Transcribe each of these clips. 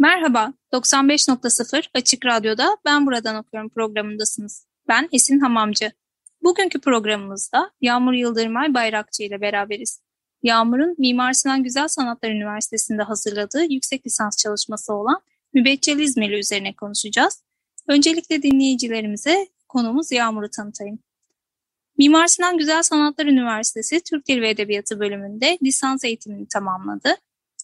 Merhaba, 95.0 Açık Radyo'da Ben Buradan Okuyorum programındasınız. Ben Esin Hamamcı. Bugünkü programımızda Yağmur Yıldırmay Bayrakçı ile beraberiz. Yağmur'un Mimar Sinan Güzel Sanatlar Üniversitesi'nde hazırladığı yüksek lisans çalışması olan Mübeccel İzmirli üzerine konuşacağız. Öncelikle dinleyicilerimize konumuz Yağmur'u tanıtayım. Mimar Sinan Güzel Sanatlar Üniversitesi Türk Dili ve Edebiyatı bölümünde lisans eğitimini tamamladı.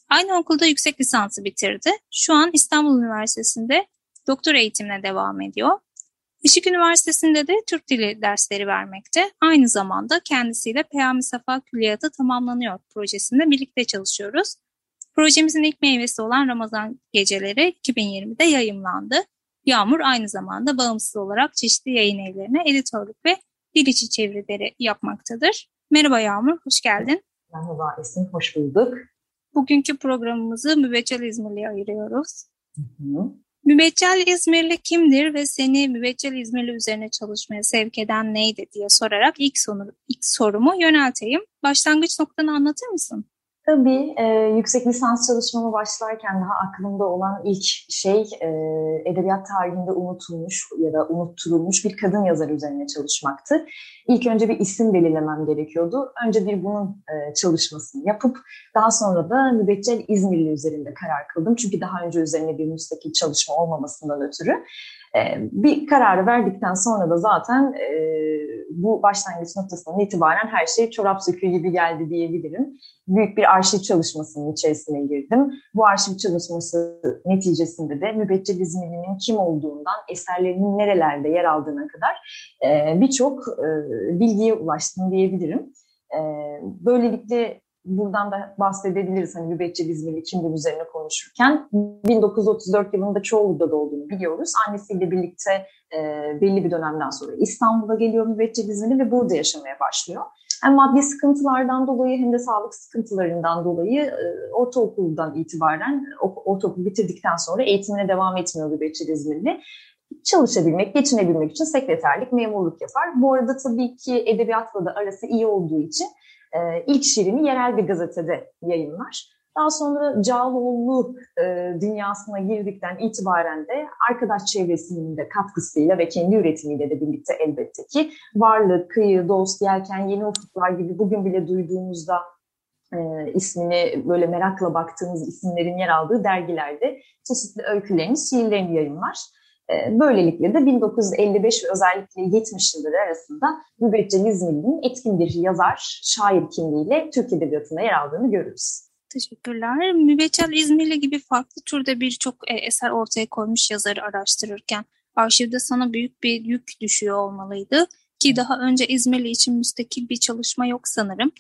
Aynı okulda yüksek lisansı bitirdi. Şu an İstanbul Üniversitesi'nde doktor eğitimine devam ediyor. Işık Üniversitesi'nde de Türk Dili dersleri vermekte. Aynı zamanda kendisiyle Peyami Safa Külliyatı tamamlanıyor projesinde birlikte çalışıyoruz. Projemizin ilk meyvesi olan Ramazan Geceleri 2020'de yayımlandı. Yağmur aynı zamanda bağımsız olarak çeşitli yayın evlerine editörlük ve dil içi çevirileri yapmaktadır. Merhaba Yağmur, hoş geldin. Merhaba Esin, hoş bulduk. Bugünkü programımızı Mübeccel İzmirli'ye ayırıyoruz. Hı hı. Mübeccel İzmirli kimdir ve seni Mübeccel İzmirli üzerine çalışmaya sevk eden neydi diye sorarak ilk, sonu, ilk sorumu yönelteyim. Başlangıç noktanı anlatır mısın? Tabii e, yüksek lisans çalışmama başlarken daha aklımda olan ilk şey e, edebiyat tarihinde unutulmuş ya da unutturulmuş bir kadın yazar üzerine çalışmaktı. İlk önce bir isim belirlemem gerekiyordu. Önce bir bunun e, çalışmasını yapıp daha sonra da Mübeccel İzmirli üzerinde karar kıldım. Çünkü daha önce üzerine bir müstakil çalışma olmamasından ötürü. Ee, bir kararı verdikten sonra da zaten e, bu başlangıç noktasından itibaren her şey çorap söküğü gibi geldi diyebilirim. Büyük bir arşiv çalışmasının içerisine girdim. Bu arşiv çalışması neticesinde de Mübeccel İzmirli'nin kim olduğundan, eserlerinin nerelerde yer aldığına kadar e, birçok e, bilgiye ulaştım diyebilirim. Böylelikle buradan da bahsedebiliriz hani mübeccel İzmirli kimdir üzerine konuşurken. 1934 yılında Çoğlu'da olduğunu biliyoruz. Annesiyle birlikte e, belli bir dönemden sonra İstanbul'a geliyor mübeccel İzmirli ve burada yaşamaya başlıyor. Hem maddi sıkıntılardan dolayı hem de sağlık sıkıntılarından dolayı e, ortaokuldan itibaren ortaokul bitirdikten sonra eğitimine devam etmiyor mübeccel İzmirli çalışabilmek, geçinebilmek için sekreterlik, memurluk yapar. Bu arada tabii ki edebiyatla da arası iyi olduğu için e, ilk şiirini yerel bir gazetede yayınlar. Daha sonra Cağaloğlu e, dünyasına girdikten itibaren de arkadaş çevresinin de katkısıyla ve kendi üretimiyle de birlikte elbette ki varlık, kıyı, dost, yelken, yeni ufuklar gibi bugün bile duyduğumuzda e, ismini böyle merakla baktığımız isimlerin yer aldığı dergilerde çeşitli öykülerini, şiirlerini yayınlar. Ee, böylelikle de 1955 ve özellikle 70 yılları arasında Mübeccel İzmirli'nin etkin bir yazar, şair kimliğiyle Türk Edebiyatı'nda yer aldığını görürüz. Teşekkürler. Mübeccel İzmirli gibi farklı türde birçok e, eser ortaya koymuş yazarı araştırırken arşivde sana büyük bir yük düşüyor olmalıydı. Ki daha önce İzmirli için müstakil bir çalışma yok sanırım.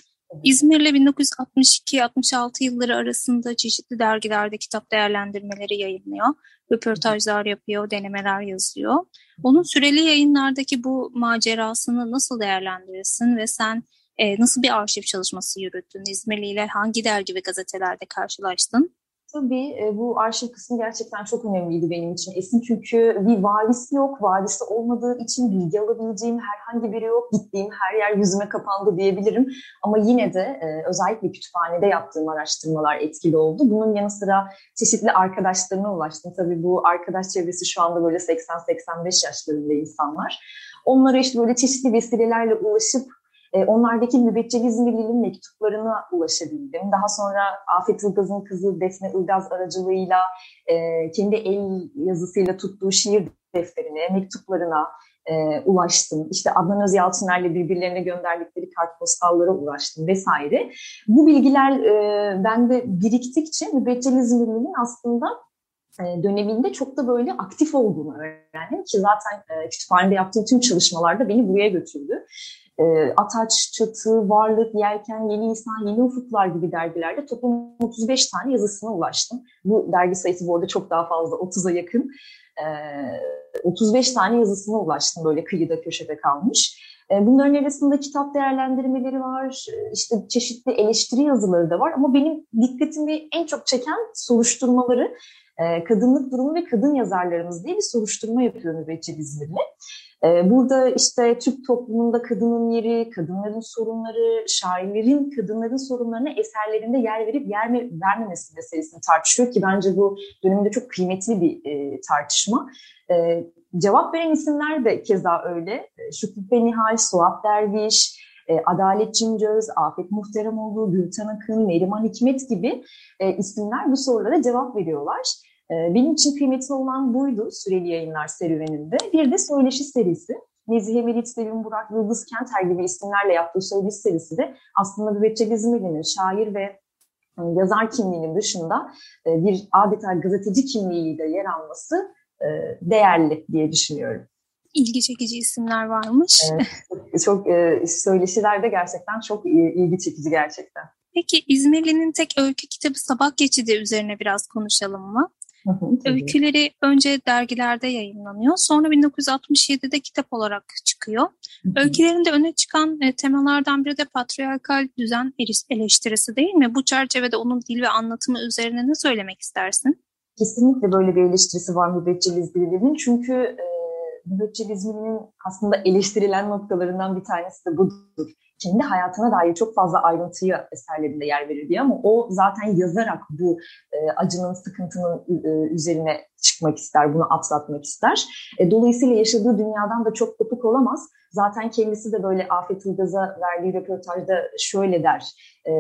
İzmir'le 1962-66 yılları arasında çeşitli dergilerde kitap değerlendirmeleri yayınlıyor. Röportajlar yapıyor, denemeler yazıyor. Onun süreli yayınlardaki bu macerasını nasıl değerlendirirsin ve sen e, nasıl bir arşiv çalışması yürüttün? İzmirli ile hangi dergi ve gazetelerde karşılaştın? Tabii e, bu arşiv kısmı gerçekten çok önemliydi benim için Esin. Çünkü bir varisi yok. Varisi olmadığı için bilgi alabileceğim herhangi biri yok. Gittiğim her yer yüzüme kapandı diyebilirim. Ama yine de e, özellikle kütüphanede yaptığım araştırmalar etkili oldu. Bunun yanı sıra çeşitli arkadaşlarına ulaştım. Tabii bu arkadaş çevresi şu anda böyle 80-85 yaşlarında insanlar. Onlara işte böyle çeşitli vesilelerle ulaşıp e, onlardaki mübeccel İzmirli'nin mektuplarına ulaşabildim. Daha sonra Afet Ilgaz'ın kızı Defne Ilgaz aracılığıyla e, kendi el yazısıyla tuttuğu şiir defterine, mektuplarına e, ulaştım. İşte Adnan Özyalçıner'le birbirlerine gönderdikleri kartpostallara ulaştım vesaire. Bu bilgiler e, bende biriktikçe mübeccel İzmirli'nin aslında e, döneminde çok da böyle aktif olduğunu öğrendim ki zaten e, kütüphanede yaptığım tüm çalışmalarda beni buraya götürdü. E, Ataç, Çatı, Varlık, Yelken, Yeni İnsan, Yeni Ufuklar gibi dergilerde toplam 35 tane yazısına ulaştım. Bu dergi sayısı bu arada çok daha fazla, 30'a yakın. E, 35 tane yazısına ulaştım böyle kıyıda köşede kalmış. E, bunların arasında kitap değerlendirmeleri var, işte çeşitli eleştiri yazıları da var ama benim dikkatimi en çok çeken soruşturmaları e, kadınlık durumu ve kadın yazarlarımız diye bir soruşturma yapıyor Mübeccel İzmirli. E, burada işte Türk toplumunda kadının yeri, kadınların sorunları, şairlerin kadınların sorunlarına eserlerinde yer verip yer vermemesi meselesini tartışıyor ki bence bu dönemde çok kıymetli bir e, tartışma. E, cevap veren isimler de keza öyle. E, Şükrü Nihal, Suat Derviş, e, Adalet Cimcöz, Afet Muhteremoğlu, Gülten Akın, Neriman Hikmet gibi e, isimler bu sorulara cevap veriyorlar. E, benim için kıymetli olan buydu süreli yayınlar serüveninde. Bir de söyleşi serisi. Nezihe Melit, Sevim Burak, Yıldız Kenter gibi isimlerle yaptığı söyleşi serisi de aslında Mübeccel İzmirli'nin şair ve e, yazar kimliğinin dışında e, bir adeta gazeteci kimliğiyle yer alması e, değerli diye düşünüyorum ilgi çekici isimler varmış. Evet, çok e, söyleşiler de gerçekten çok ilgi çekici gerçekten. Peki İzmirli'nin tek öykü kitabı Sabah Geçidi üzerine biraz konuşalım mı? Hı hı, Öyküleri önce dergilerde yayınlanıyor. Sonra 1967'de kitap olarak çıkıyor. Hı hı. Öykülerinde öne çıkan e, temalardan biri de patriarkal düzen eleştirisi değil mi? Bu çerçevede onun dil ve anlatımı üzerine ne söylemek istersin? Kesinlikle böyle bir eleştirisi var Mübeccel İzmirli'nin. Çünkü e, aslında eleştirilen noktalarından bir tanesi de budur kendi hayatına dair çok fazla ayrıntıyı eserlerinde yer verir diye ama o zaten yazarak bu e, acının, sıkıntının e, üzerine çıkmak ister, bunu atlatmak ister. E, dolayısıyla yaşadığı dünyadan da çok kopuk olamaz. Zaten kendisi de böyle Afet Ilgaz'a verdiği röportajda şöyle der. E,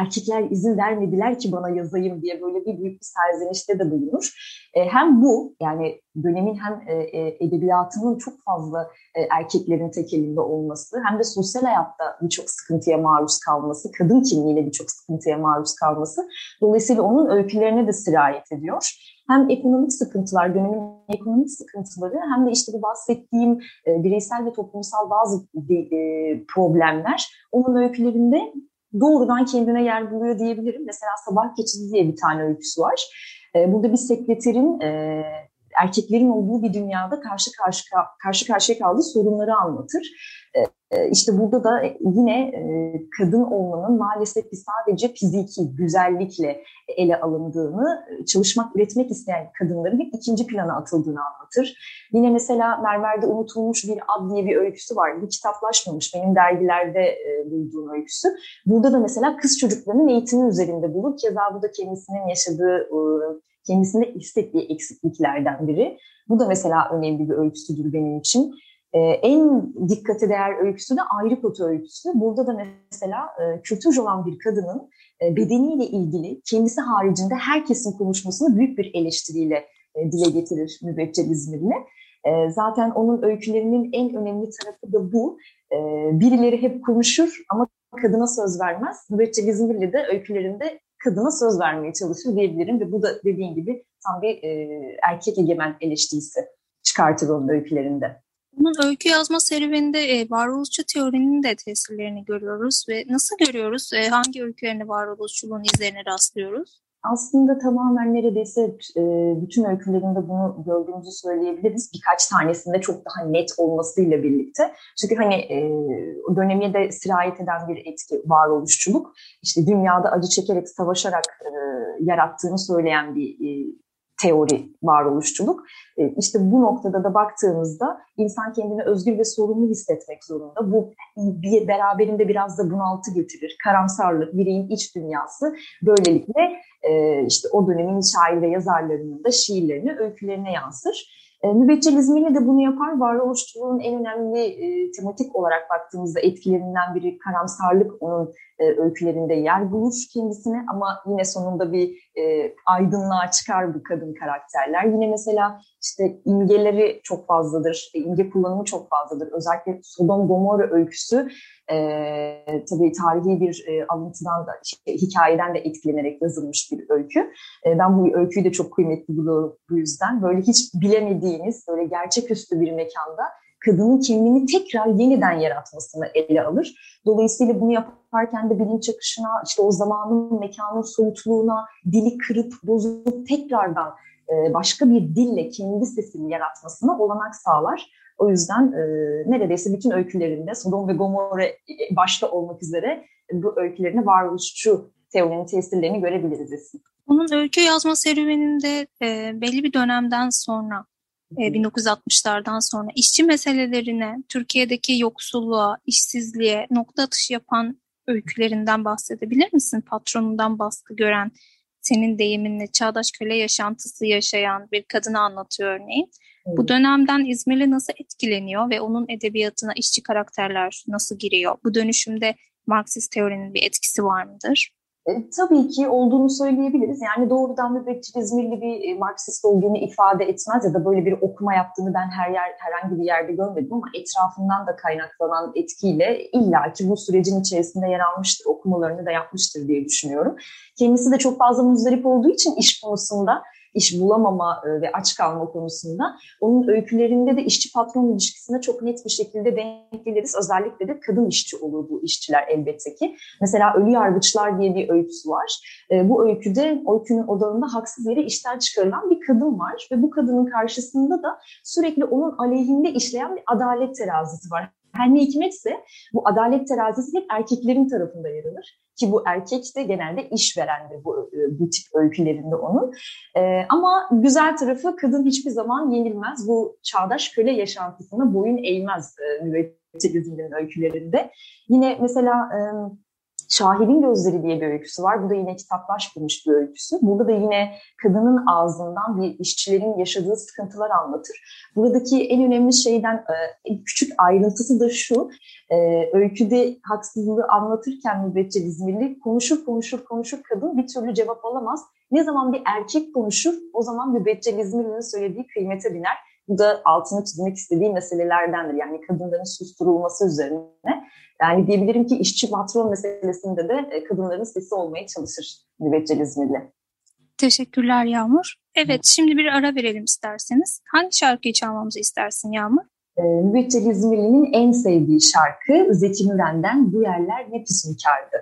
erkekler izin vermediler ki bana yazayım diye böyle bir büyük bir serzenişte de bulunur. E, hem bu yani dönemin hem e, e, edebiyatının çok fazla e, erkeklerin tek elinde olması hem de sosyal hayatta birçok sıkıntıya maruz kalması, kadın kimliğiyle birçok sıkıntıya maruz kalması dolayısıyla onun öykülerine de sirayet ediyor hem ekonomik sıkıntılar, dönemin ekonomik sıkıntıları hem de işte bu bahsettiğim e, bireysel ve toplumsal bazı e, problemler onun öykülerinde doğrudan kendine yer buluyor diyebilirim. Mesela Sabah Geçidi diye bir tane öyküsü var. E, burada bir sekreterin e, erkeklerin olduğu bir dünyada karşı karşı karşı karşıya kaldığı sorunları anlatır. E, işte burada da yine e, kadın olmanın maalesef sadece fiziki güzellikle ele alındığını, çalışmak, üretmek isteyen kadınların bir ikinci plana atıldığını anlatır. Yine mesela Mermer'de unutulmuş bir ad diye bir öyküsü var. Bir kitaplaşmamış benim dergilerde e, bulduğum öyküsü. Burada da mesela kız çocuklarının eğitimi üzerinde bulur. Keza bu da kendisinin yaşadığı, kendisinde hissettiği eksikliklerden biri. Bu da mesela önemli bir öyküsüdür benim için. Ee, en dikkate değer öyküsü de ayrı kotu öyküsü. Burada da mesela e, kültürcü olan bir kadının e, bedeniyle ilgili kendisi haricinde herkesin konuşmasını büyük bir eleştiriyle e, dile getirir Mübeccel İzmirli. E, zaten onun öykülerinin en önemli tarafı da bu. E, birileri hep konuşur ama kadına söz vermez. Mübeccel İzmirli de öykülerinde kadına söz vermeye çalışır diyebilirim ve bu da dediğin gibi tam bir e, erkek egemen eleştirisi çıkartır onun öykülerinde. Bunun öykü yazma serüveninde e, varoluşçu teorinin de tesirlerini görüyoruz ve nasıl görüyoruz? E, hangi öykülerinde varoluşçuluğun izlerine rastlıyoruz? Aslında tamamen neredeyse e, bütün öykülerinde bunu gördüğümüzü söyleyebiliriz. Birkaç tanesinde çok daha net olmasıyla birlikte. Çünkü hani e, döneme de sirayet eden bir etki varoluşçuluk. İşte dünyada acı çekerek, savaşarak e, yarattığını söyleyen bir teori varoluşçuluk. E, işte bu noktada da baktığımızda insan kendini özgür ve sorumlu hissetmek zorunda. Bu bir beraberinde biraz da bunaltı getirir. Karamsarlık, bireyin iç dünyası böylelikle e, işte o dönemin şair ve yazarlarının da şiirlerini, öykülerine yansır. E, de bunu yapar. Varoluşçuluğun en önemli e, tematik olarak baktığımızda etkilerinden biri karamsarlık onun e, öykülerinde yer bulur kendisine ama yine sonunda bir e, aydınlığa çıkar bu kadın karakterler. Yine mesela işte imgeleri çok fazladır, imge kullanımı çok fazladır. Özellikle Sodom Gomorra öyküsü e, tabii tarihi bir e, alıntıdan da, şey, hikayeden de etkilenerek yazılmış bir öykü. E, ben bu öyküyü de çok kıymetli buluyorum bu yüzden. Böyle hiç bilemediğiniz, böyle gerçeküstü bir mekanda kadının kendini tekrar yeniden yaratmasını ele alır. Dolayısıyla bunu yaparken de bilinç akışına, işte o zamanın, mekanın soyutluğuna, dili kırıp bozup tekrardan e, başka bir dille kendi sesini yaratmasına olanak sağlar. O yüzden e, neredeyse bütün öykülerinde Sodom ve Gomorra başta olmak üzere bu öykülerini varoluşçu teorinin tesirlerini görebiliriz. Onun öykü yazma serüveninde e, belli bir dönemden sonra, e, 1960'lardan sonra işçi meselelerine, Türkiye'deki yoksulluğa, işsizliğe nokta atışı yapan öykülerinden bahsedebilir misin? Patronundan baskı gören, senin deyiminle çağdaş köle yaşantısı yaşayan bir kadını anlatıyor örneğin. Bu dönemden İzmirli nasıl etkileniyor ve onun edebiyatına işçi karakterler nasıl giriyor? Bu dönüşümde Marksist teorinin bir etkisi var mıdır? E, tabii ki olduğunu söyleyebiliriz. Yani doğrudan mübekçil İzmirli bir e, Marksist olduğunu ifade etmez ya da böyle bir okuma yaptığını ben her yer herhangi bir yerde görmedim ama etrafından da kaynaklanan etkiyle illaki bu sürecin içerisinde yer almıştır, okumalarını da yapmıştır diye düşünüyorum. Kendisi de çok fazla muzdarip olduğu için iş konusunda iş bulamama e, ve aç kalma konusunda onun öykülerinde de işçi patron ilişkisine çok net bir şekilde denk geliriz. Özellikle de kadın işçi olur bu işçiler elbette ki. Mesela Ölü Yargıçlar diye bir öyküsü var. E, bu öyküde öykünün odağında haksız yere işten çıkarılan bir kadın var ve bu kadının karşısında da sürekli onun aleyhinde işleyen bir adalet terazisi var. Her ne hikmetse bu adalet terazisi hep erkeklerin tarafında yer alır ki bu erkek de genelde işverendir bu, e, bu tip öykülerinde onun. Ee, ama güzel tarafı kadın hiçbir zaman yenilmez. Bu çağdaş köle yaşantısına boyun eğmez e, müvekkilizminin öykülerinde. Yine mesela e, Şahidin Gözleri diye bir öyküsü var. Bu da yine kitaplaşmamış bir öyküsü. Burada da yine kadının ağzından bir işçilerin yaşadığı sıkıntılar anlatır. Buradaki en önemli şeyden en küçük ayrıntısı da şu. Öyküde haksızlığı anlatırken mübeccel İzmirli konuşur konuşur konuşur kadın bir türlü cevap alamaz. Ne zaman bir erkek konuşur o zaman mübeccel İzmirli'nin söylediği kıymete biner. Bu da altını çizmek istediği meselelerdendir. Yani kadınların susturulması üzerine. Yani diyebilirim ki işçi patron meselesinde de e, kadınların sesi olmaya çalışır Mübeccel İzmirli. Teşekkürler Yağmur. Evet şimdi bir ara verelim isterseniz. Hangi şarkıyı çalmamızı istersin Yağmur? Ee, Mübeccel İzmirli'nin en sevdiği şarkı Zeki Müren'den Bu Yerler Ne Füsunkardı.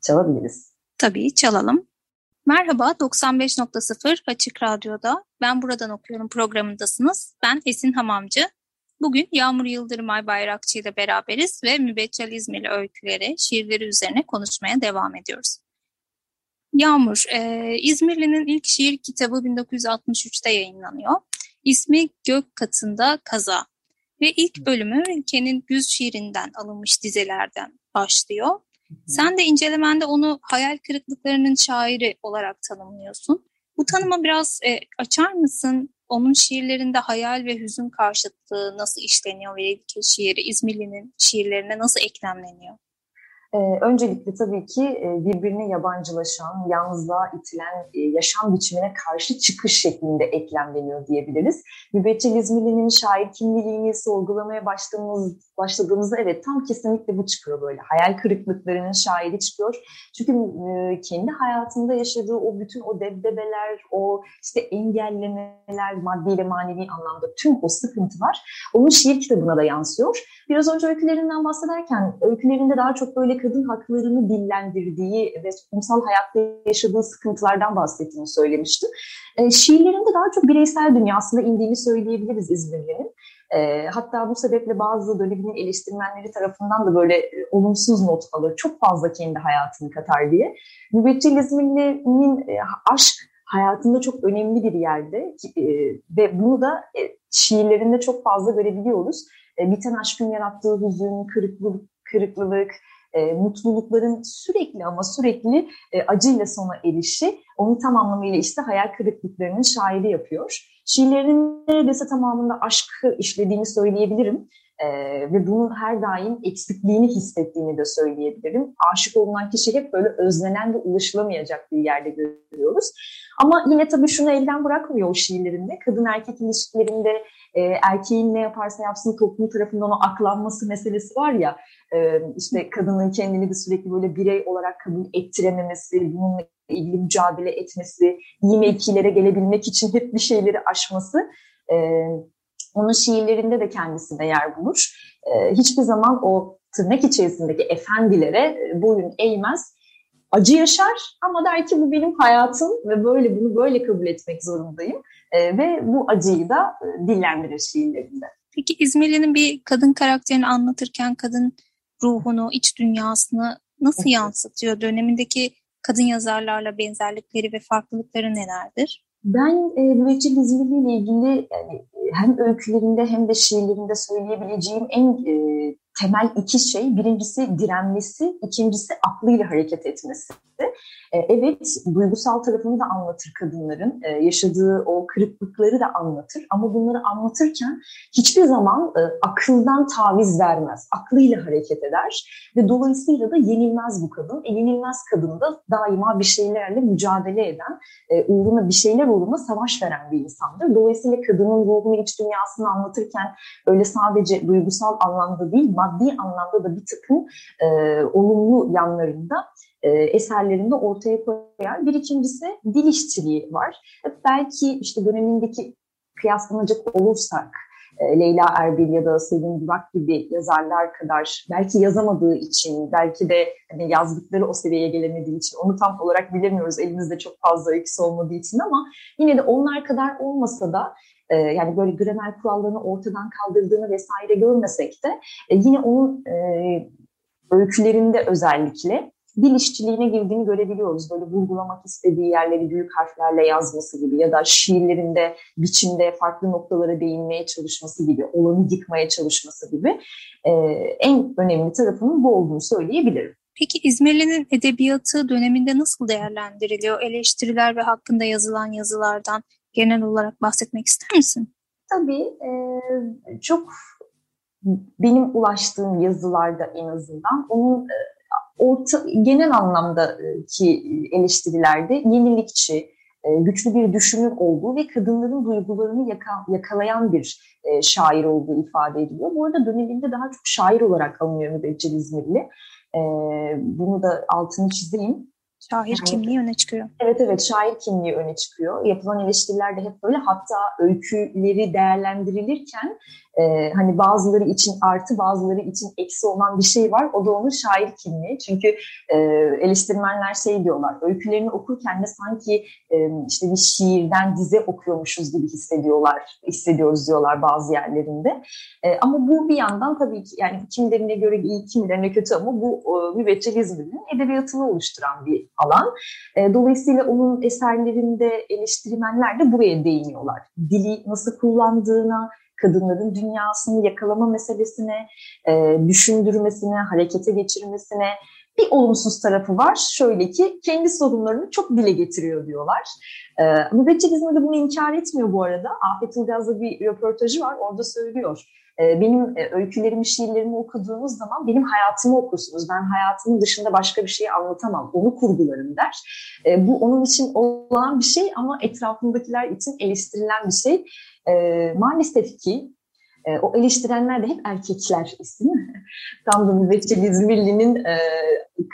Çalabiliriz. Tabii çalalım. Merhaba 95.0 Açık Radyo'da Ben Buradan Okuyorum programındasınız. Ben Esin Hamamcı. Bugün Yağmur Yıldırımay Bayrakçı ile beraberiz ve Mübeccel İzmirli öyküleri, şiirleri üzerine konuşmaya devam ediyoruz. Yağmur, e, İzmirli'nin ilk şiir kitabı 1963'te yayınlanıyor. İsmi Gök Katında Kaza ve ilk bölümü ülkenin güz şiirinden alınmış dizelerden başlıyor. Sen de incelemende onu hayal kırıklıklarının şairi olarak tanımlıyorsun. Bu tanıma biraz e, açar mısın? Onun şiirlerinde hayal ve hüzün karşıtlığı nasıl işleniyor ve ilk şiiri İzmirli'nin şiirlerine nasıl eklemleniyor? Ee, öncelikle tabii ki e, birbirine yabancılaşan, yalnızlığa itilen e, yaşam biçimine karşı çıkış şeklinde eklemleniyor diyebiliriz. Mübeccel İzmirli'nin şair kimliğini sorgulamaya başladığımız, başladığımızda evet tam kesinlikle bu çıkıyor böyle. Hayal kırıklıklarının şairi çıkıyor. Çünkü e, kendi hayatında yaşadığı o bütün o debdebeler, o işte engellemeler, maddi ile manevi anlamda tüm o sıkıntılar onun şiir kitabına da yansıyor. Biraz önce öykülerinden bahsederken öykülerinde daha çok böyle kadın haklarını dillendirdiği ve toplumsal hayatta yaşadığı sıkıntılardan bahsettiğini söylemiştim. E, şiirlerinde daha çok bireysel dünyasına indiğini söyleyebiliriz İzmirli'nin. E, hatta bu sebeple bazı dönemin eleştirmenleri tarafından da böyle e, olumsuz not alır. Çok fazla kendi hayatını katar diye. Mübeccel İzmirli'nin e, aşk hayatında çok önemli bir yerde e, ve bunu da e, şiirlerinde çok fazla görebiliyoruz. E, biten aşkın yarattığı hüzün, kırıklık, kırıklılık, e, mutlulukların sürekli ama sürekli e, acıyla sona erişi onu tam anlamıyla işte hayal kırıklıklarının şairi yapıyor. Şiirlerinin neredeyse tamamında aşkı işlediğini söyleyebilirim. Ee, ve bunun her daim eksikliğini hissettiğini de söyleyebilirim. Aşık olunan kişi hep böyle özlenen ve ulaşılamayacak bir yerde görüyoruz. Ama yine tabii şunu elden bırakmıyor o şiirlerinde. Kadın erkek ilişkilerinde e, erkeğin ne yaparsa yapsın toplum tarafından o aklanması meselesi var ya e, işte kadının kendini de sürekli böyle birey olarak kabul ettirememesi, bununla ilgili mücadele etmesi, iyi mevkilere gelebilmek için hep bir şeyleri aşması. E, Onun şiirlerinde de kendisine yer bulur. E, hiçbir zaman o tırnak içerisindeki efendilere e, boyun eğmez. Acı yaşar ama der ki bu benim hayatım ve böyle bunu böyle kabul etmek zorundayım. E, ve bu acıyı da e, dillendirir şiirlerinde. Peki İzmirli'nin bir kadın karakterini anlatırken kadın ruhunu, iç dünyasını nasıl yansıtıyor? Dönemindeki kadın yazarlarla benzerlikleri ve farklılıkları nelerdir? Ben e, müveccih İzmirli ile ilgili yani, hem öykülerinde hem de şiirlerinde söyleyebileceğim en e, temel iki şey. Birincisi direnmesi, ikincisi aklıyla hareket etmesi. E, evet, duygusal tarafını da anlatır kadınların. E, yaşadığı o kırıklıkları da anlatır. Ama bunları anlatırken hiçbir zaman e, akıldan taviz vermez. Aklıyla hareket eder. Ve dolayısıyla da yenilmez bu kadın. E, yenilmez kadın da daima bir şeylerle mücadele eden, uğruna bir şeyler uğruna savaş veren bir insandır. Dolayısıyla kadının ruhunu, iç dünyasını anlatırken öyle sadece duygusal anlamda değil, maddi anlamda da bir takım e, olumlu yanlarında e, eserlerinde ortaya koyar. Bir ikincisi dil işçiliği var. Belki işte dönemindeki kıyaslanacak olursak e, Leyla Erbil ya da Selim Burak gibi yazarlar kadar belki yazamadığı için, belki de hani yazdıkları o seviyeye gelemediği için onu tam olarak bilemiyoruz. Elimizde çok fazla öyküsü olmadığı için ama yine de onlar kadar olmasa da e, yani böyle gramer kurallarını ortadan kaldırdığını vesaire görmesek de e, yine onun öykülerinde özellikle dil işçiliğine girdiğini görebiliyoruz. Böyle vurgulamak istediği yerleri büyük harflerle yazması gibi ya da şiirlerinde, biçimde farklı noktalara değinmeye çalışması gibi, olanı yıkmaya çalışması gibi e, en önemli tarafının bu olduğunu söyleyebilirim. Peki İzmirli'nin edebiyatı döneminde nasıl değerlendiriliyor? Eleştiriler ve hakkında yazılan yazılardan genel olarak bahsetmek ister misin? Tabii. E, çok benim ulaştığım yazılarda en azından onun e, orta, genel anlamdaki eleştirilerde yenilikçi, e, güçlü bir düşünür olduğu ve kadınların duygularını yaka, yakalayan bir e, şair olduğu ifade ediliyor. Bu arada döneminde daha çok şair olarak alınıyor Mübeccel İzmirli. E, bunu da altını çizeyim. Şair yani, kimliği öne çıkıyor. Evet evet şair kimliği öne çıkıyor. Yapılan eleştiriler de hep böyle hatta öyküleri değerlendirilirken e, hani bazıları için artı bazıları için eksi olan bir şey var. O da onun şair kimliği. Çünkü e, eleştirmenler şey diyorlar öykülerini okurken de sanki e, işte bir şiirden dize okuyormuşuz gibi hissediyorlar, hissediyoruz diyorlar bazı yerlerinde. E, ama bu bir yandan tabii ki yani kimilerine göre iyi kimilerine kötü ama bu e, müveccel İzmir'in edebiyatını oluşturan bir alan. E, dolayısıyla onun eserlerinde eleştirmenler de buraya değiniyorlar. Dili nasıl kullandığına, kadınların dünyasını yakalama meselesine, e, düşündürmesine, harekete geçirmesine bir olumsuz tarafı var. Şöyle ki kendi sorunlarını çok dile getiriyor diyorlar. E, Mübeccel İzmir'de bunu inkar etmiyor bu arada. Afet Ilgaz'da bir röportajı var. Orada söylüyor. E, benim e, öykülerimi, şiirlerimi okuduğunuz zaman benim hayatımı okursunuz. Ben hayatımın dışında başka bir şey anlatamam. Onu kurgularım der. E, bu onun için olan bir şey ama etrafındakiler için eleştirilen bir şey. E, maalesef ki e, o eleştirenler de hep erkekler isim. Tam da Mübeccel İzmirli'nin e,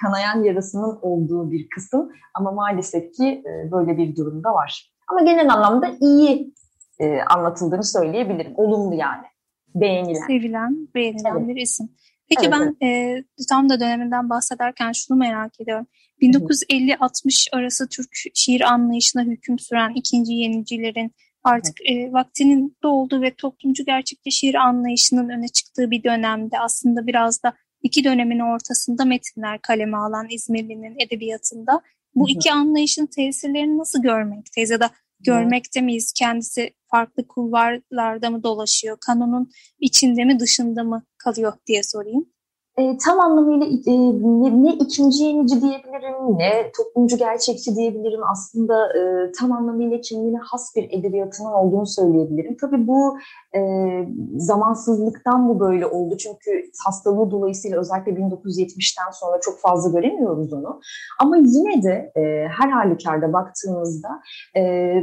kanayan yarasının olduğu bir kısım ama maalesef ki e, böyle bir durumda var. Ama genel anlamda iyi e, anlatıldığını söyleyebilirim. Olumlu yani. Beğenilen. Sevilen, beğenilen evet. bir isim. Peki evet, ben evet. E, tam da döneminden bahsederken şunu merak ediyorum. 1950-60 arası Türk şiir anlayışına hüküm süren ikinci yenicilerin artık e, vaktinin dolduğu ve toplumcu gerçekçi şiir anlayışının öne çıktığı bir dönemde aslında biraz da iki dönemin ortasında metinler kaleme alan İzmirli'nin edebiyatında bu iki anlayışın tesirlerini nasıl görmekteyiz ya da görmekte miyiz? Kendisi farklı kulvarlarda mı dolaşıyor? Kanonun içinde mi dışında mı kalıyor diye sorayım. E, tam anlamıyla e, ne, ne ikinci yenici diyebilirim, ne toplumcu gerçekçi diyebilirim. Aslında e, tam anlamıyla kendine has bir edebiyatının olduğunu söyleyebilirim. Tabii bu e, zamansızlıktan bu böyle oldu. Çünkü hastalığı dolayısıyla özellikle 1970'ten sonra çok fazla göremiyoruz onu. Ama yine de e, her halükarda baktığımızda... E,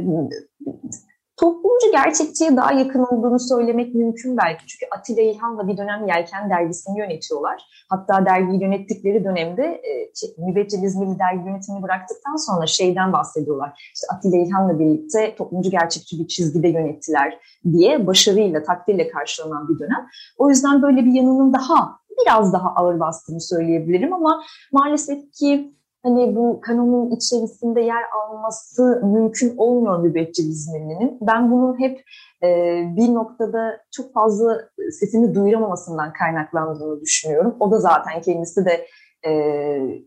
toplumcu gerçekçiye daha yakın olduğunu söylemek mümkün belki. Çünkü Atilla İlhan'la bir dönem Yelken dergisini yönetiyorlar. Hatta dergiyi yönettikleri dönemde e, şey, Mübeccel İzmirli dergi yönetimini bıraktıktan sonra şeyden bahsediyorlar. İşte Atilla İlhan'la birlikte toplumcu gerçekçi bir çizgide yönettiler diye başarıyla, takdirle karşılanan bir dönem. O yüzden böyle bir yanının daha biraz daha ağır bastığını söyleyebilirim ama maalesef ki hani bu kanonun içerisinde yer alması mümkün olmuyor mübeccel İzmirli'nin. Ben bunun hep e, bir noktada çok fazla sesini duyuramamasından kaynaklandığını düşünüyorum. O da zaten kendisi de e,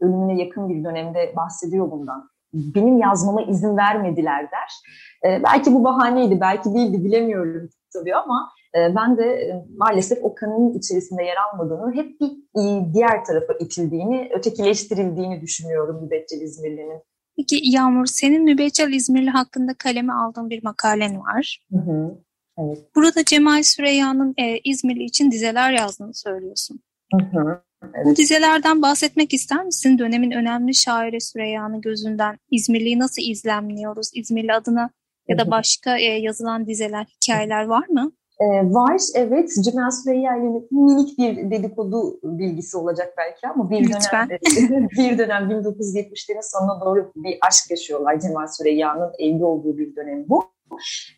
ölümüne yakın bir dönemde bahsediyor bundan. Benim yazmama izin vermediler der. E, belki bu bahaneydi, belki değildi bilemiyorum tabii ama ben de e, maalesef o kanının içerisinde yer almadığını, hep bir e, diğer tarafa itildiğini, ötekileştirildiğini düşünüyorum Mübeccel İzmirli'nin. Peki Yağmur, senin Mübeccel İzmirli hakkında kaleme aldığın bir makalen var. Hı hı, evet. Burada Cemal Süreyya'nın e, İzmirli için dizeler yazdığını söylüyorsun. Hı hı, evet. Bu dizelerden bahsetmek ister misin? Dönemin önemli şairi Süreyya'nın gözünden İzmirli'yi nasıl izlemliyoruz? İzmirli adına ya da başka e, yazılan dizeler, hikayeler var mı? E, var evet Cimel Süreyya ile minik bir dedikodu bilgisi olacak belki ama bir Lütfen. dönem bir dönem 1970'lerin sonuna doğru bir aşk yaşıyorlar Cemal Süreyya'nın evli olduğu bir dönem bu.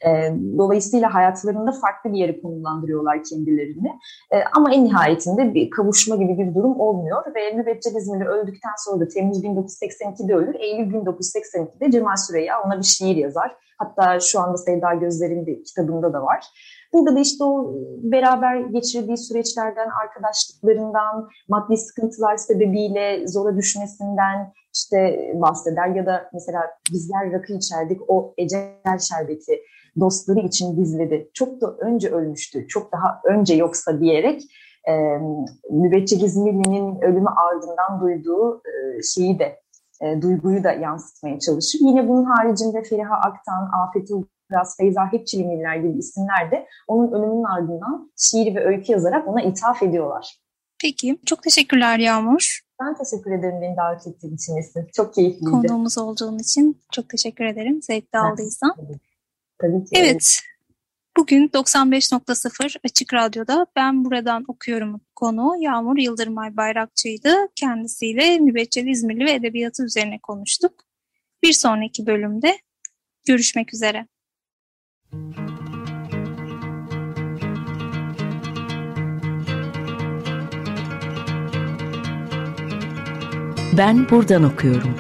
E, dolayısıyla hayatlarında farklı bir yere konumlandırıyorlar kendilerini. E, ama en nihayetinde bir kavuşma gibi bir durum olmuyor ve Mübeccel İzmirli öldükten sonra da Temmuz 1982'de ölür. Eylül 1982'de Cemal Süreyya ona bir şiir yazar. Hatta şu anda Sevda Gözler'in kitabında da var. Burada da işte o beraber geçirdiği süreçlerden, arkadaşlıklarından, maddi sıkıntılar sebebiyle zora düşmesinden işte bahseder ya da mesela bizler rakı içerdik o ecel şerbeti dostları için dizledi. Çok da önce ölmüştü, çok daha önce yoksa diyerek e, Mübeccel İzmirli'nin ölümü ardından duyduğu e, şeyi de e, duyguyu da yansıtmaya çalışır. Yine bunun haricinde Feriha Aktan, Afet Ulgaz, Feyza Hepçilimiller gibi isimler de onun ölümünün ardından şiir ve öykü yazarak ona ithaf ediyorlar. Peki, çok teşekkürler Yağmur. Ben teşekkür ederim beni davet ettiğin için Esin. Çok keyifliydi. Konuğumuz olduğun için çok teşekkür ederim. Zevkli aldıysan. Tabii. Tabii ki. Evet. Bugün 95.0 Açık Radyo'da Ben Buradan Okuyorum konu Yağmur Yıldırmay Bayrakçı'ydı. Kendisiyle Mübeccel İzmirli ve edebiyatı üzerine konuştuk. Bir sonraki bölümde görüşmek üzere. Ben buradan okuyorum.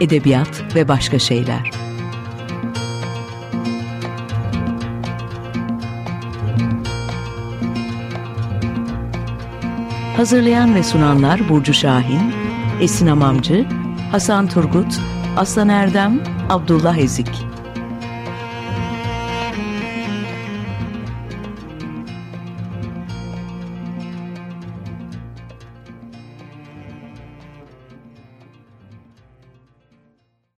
Edebiyat ve başka şeyler. Hazırlayan ve sunanlar Burcu Şahin, Esin Amamcı, Hasan Turgut, Aslan Erdem, Abdullah Ezik.